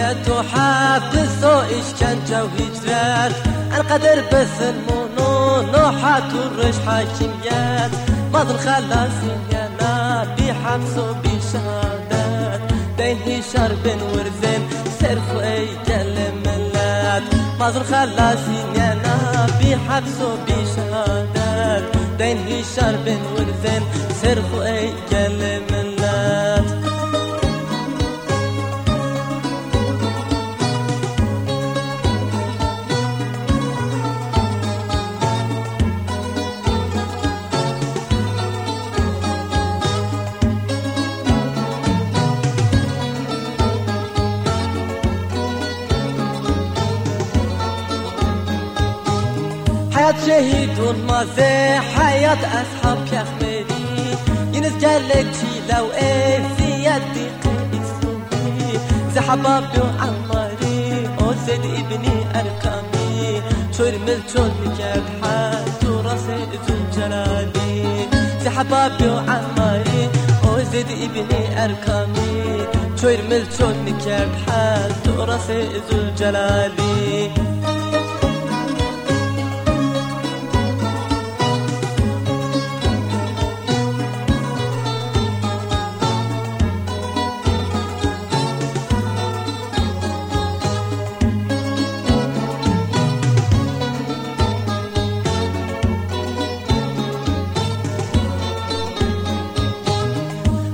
حبس و اشکنجه و هجرت انقدر بسلمون و نوحت و رش حاکمیت ماضل خلاصی یا نبی حبس و بی شهادت دين هشار بن ورزين سرخ اي كلملات ماضل خلاصي يا نبي حبس و بی شهادت دين هشار بن ورزين سرخ اي حياة شهيد مازي حياة أصحاب كخمري ينس قالك شي لو إيه زيادة قيسومي زي حبابي وعماري أوزد ابني أركامي شور ملتون مكاب حاد وراسي ذو جلالي. زي حبابي وعماري أوزد ابني أركامي شور ملتون مكاب حاد وراسي ذو جلالي.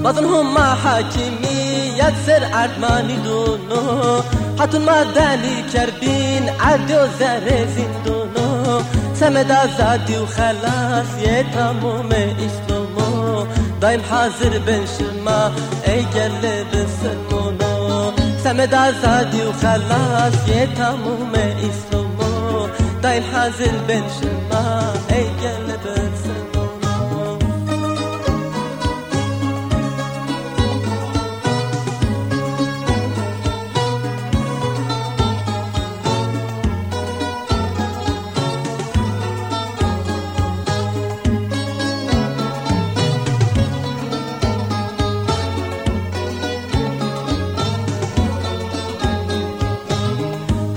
بطنهم مع حاكمية سر عدماني دونو. حتى المدني كربين عدو زر زندونو. سمد آزادي وخلاص يتموم إسلامو دايم حاضر بن شما أي قلب سلمونو سمد آزادي وخلاص يتموم إسلامو دايم حاضر بن شما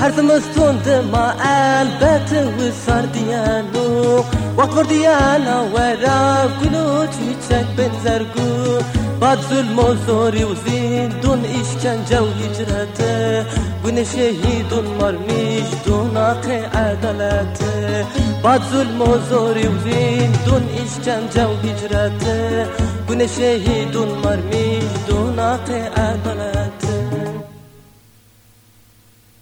هر مستون ما البته و سردیانو وقفر دیانا ورا گلو چیچک بنزرگو بعد ظلم و زوری و زندون işkence و hicrete Güne şehidun marmiş dunak adalete Bad zulm و zori و zindun işkence و hicrete Güne şehidun marmiş dunak adalete